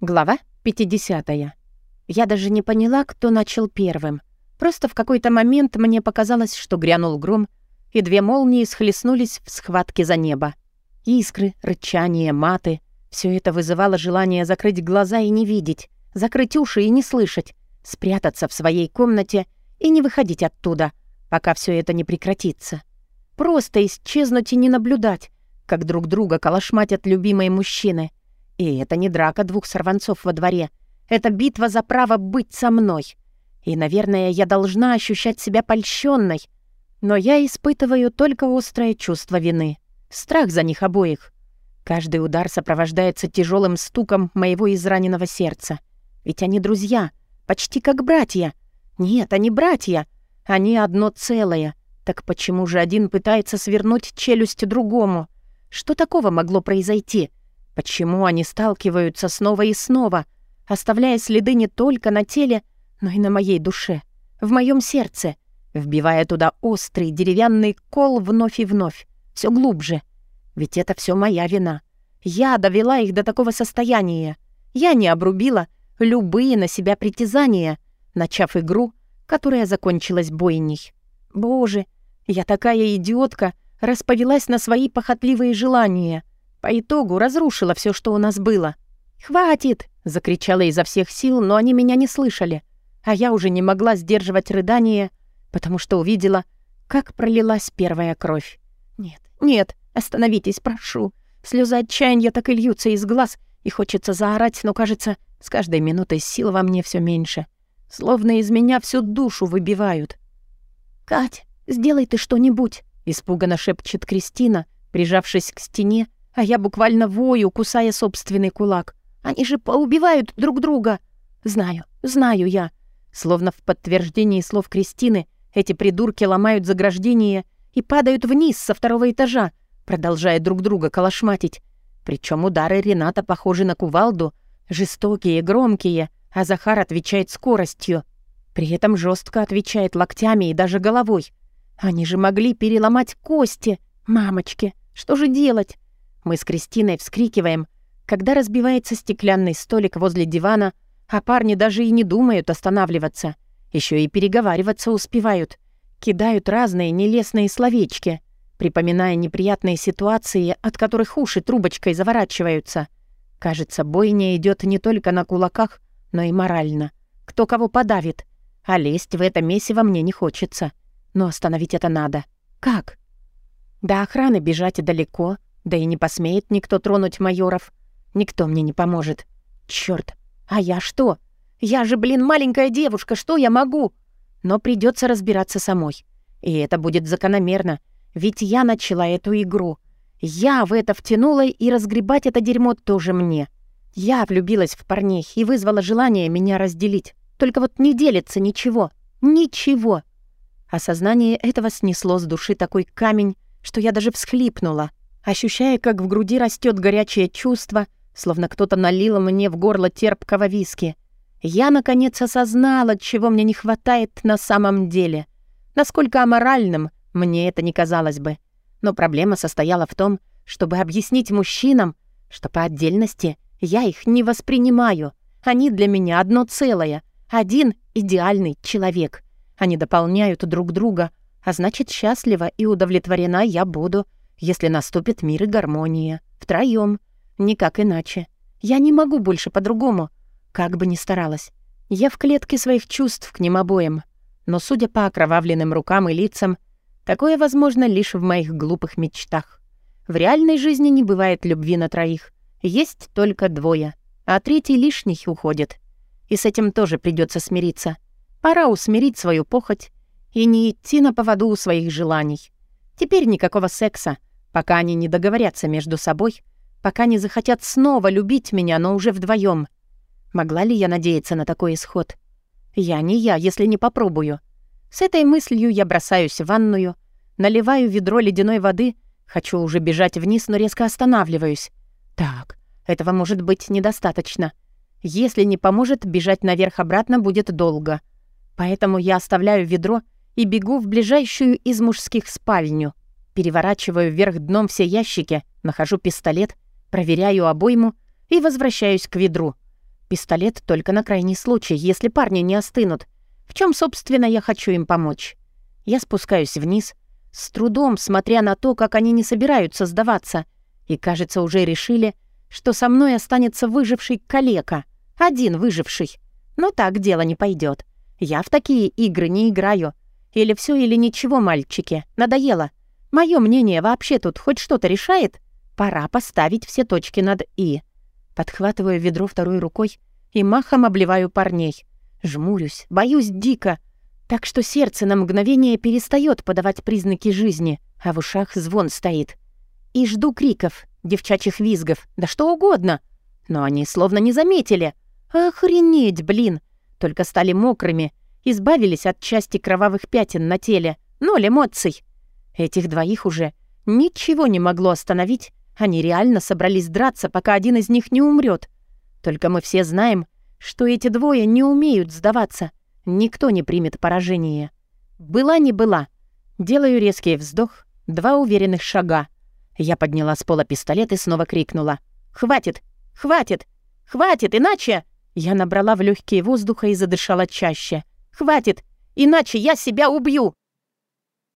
Глава 50. Я даже не поняла, кто начал первым. Просто в какой-то момент мне показалось, что грянул гром, и две молнии схлестнулись в схватке за небо. Искры, рычание, маты — все это вызывало желание закрыть глаза и не видеть, закрыть уши и не слышать, спрятаться в своей комнате и не выходить оттуда, пока все это не прекратится. Просто исчезнуть и не наблюдать, как друг друга калашматят любимые мужчины — и это не драка двух сорванцов во дворе. Это битва за право быть со мной. И, наверное, я должна ощущать себя польщенной. Но я испытываю только острое чувство вины. Страх за них обоих. Каждый удар сопровождается тяжелым стуком моего израненного сердца. Ведь они друзья, почти как братья. Нет, они братья. Они одно целое. Так почему же один пытается свернуть челюсть другому? Что такого могло произойти? Почему они сталкиваются снова и снова, оставляя следы не только на теле, но и на моей душе, в моем сердце, вбивая туда острый деревянный кол вновь и вновь, все глубже. Ведь это все моя вина. Я довела их до такого состояния. Я не обрубила любые на себя притязания, начав игру, которая закончилась бойней. Боже, я такая идиотка, расповелась на свои похотливые желания. По итогу разрушила все, что у нас было. «Хватит!» — закричала изо всех сил, но они меня не слышали. А я уже не могла сдерживать рыдание, потому что увидела, как пролилась первая кровь. «Нет, нет, остановитесь, прошу!» Слезы отчаяния так и льются из глаз, и хочется заорать, но, кажется, с каждой минутой сил во мне все меньше. Словно из меня всю душу выбивают. «Кать, сделай ты что-нибудь!» — испуганно шепчет Кристина, прижавшись к стене а я буквально вою, кусая собственный кулак. Они же поубивают друг друга. Знаю, знаю я. Словно в подтверждении слов Кристины, эти придурки ломают заграждение и падают вниз со второго этажа, продолжая друг друга калашматить. Причем удары Рената похожи на кувалду, жестокие, громкие, а Захар отвечает скоростью. При этом жестко отвечает локтями и даже головой. Они же могли переломать кости. Мамочки, что же делать? Мы с Кристиной вскрикиваем, когда разбивается стеклянный столик возле дивана, а парни даже и не думают останавливаться. Еще и переговариваться успевают. Кидают разные нелестные словечки, припоминая неприятные ситуации, от которых уши трубочкой заворачиваются. Кажется, бойня идет не только на кулаках, но и морально. Кто кого подавит. А лезть в это месиво мне не хочется. Но остановить это надо. Как? До охраны бежать далеко — да и не посмеет никто тронуть майоров. Никто мне не поможет. Чёрт, а я что? Я же, блин, маленькая девушка, что я могу? Но придется разбираться самой. И это будет закономерно, ведь я начала эту игру. Я в это втянула, и разгребать это дерьмо тоже мне. Я влюбилась в парней и вызвала желание меня разделить. Только вот не делится ничего. Ничего. Осознание этого снесло с души такой камень, что я даже всхлипнула ощущая, как в груди растет горячее чувство, словно кто-то налил мне в горло терпкого виски. Я, наконец, осознала, чего мне не хватает на самом деле. Насколько аморальным мне это не казалось бы. Но проблема состояла в том, чтобы объяснить мужчинам, что по отдельности я их не воспринимаю. Они для меня одно целое, один идеальный человек. Они дополняют друг друга, а значит, счастлива и удовлетворена я буду — если наступит мир и гармония. Втроём. Никак иначе. Я не могу больше по-другому. Как бы ни старалась. Я в клетке своих чувств к ним обоим. Но, судя по окровавленным рукам и лицам, такое возможно лишь в моих глупых мечтах. В реальной жизни не бывает любви на троих. Есть только двое, а третий лишний уходит. И с этим тоже придется смириться. Пора усмирить свою похоть и не идти на поводу у своих желаний. Теперь никакого секса — пока они не договорятся между собой, пока не захотят снова любить меня, но уже вдвоем. Могла ли я надеяться на такой исход? Я не я, если не попробую. С этой мыслью я бросаюсь в ванную, наливаю ведро ледяной воды, хочу уже бежать вниз, но резко останавливаюсь. Так, этого может быть недостаточно. Если не поможет, бежать наверх-обратно будет долго. Поэтому я оставляю ведро и бегу в ближайшую из мужских спальню. Переворачиваю вверх дном все ящики, нахожу пистолет, проверяю обойму и возвращаюсь к ведру. Пистолет только на крайний случай, если парни не остынут. В чем, собственно, я хочу им помочь? Я спускаюсь вниз, с трудом смотря на то, как они не собираются сдаваться, и, кажется, уже решили, что со мной останется выживший калека. Один выживший. Но так дело не пойдет. Я в такие игры не играю. Или все, или ничего, мальчики. Надоело. Мое мнение вообще тут хоть что-то решает? Пора поставить все точки над «и». Подхватываю ведро второй рукой и махом обливаю парней. Жмурюсь, боюсь дико. Так что сердце на мгновение перестает подавать признаки жизни, а в ушах звон стоит. И жду криков, девчачьих визгов, да что угодно. Но они словно не заметили. Охренеть, блин! Только стали мокрыми, избавились от части кровавых пятен на теле. Ноль эмоций. Этих двоих уже ничего не могло остановить. Они реально собрались драться, пока один из них не умрет. Только мы все знаем, что эти двое не умеют сдаваться. Никто не примет поражение. Была не была. Делаю резкий вздох, два уверенных шага. Я подняла с пола пистолет и снова крикнула. «Хватит! Хватит! Хватит! Иначе...» Я набрала в легкие воздуха и задышала чаще. «Хватит! Иначе я себя убью!»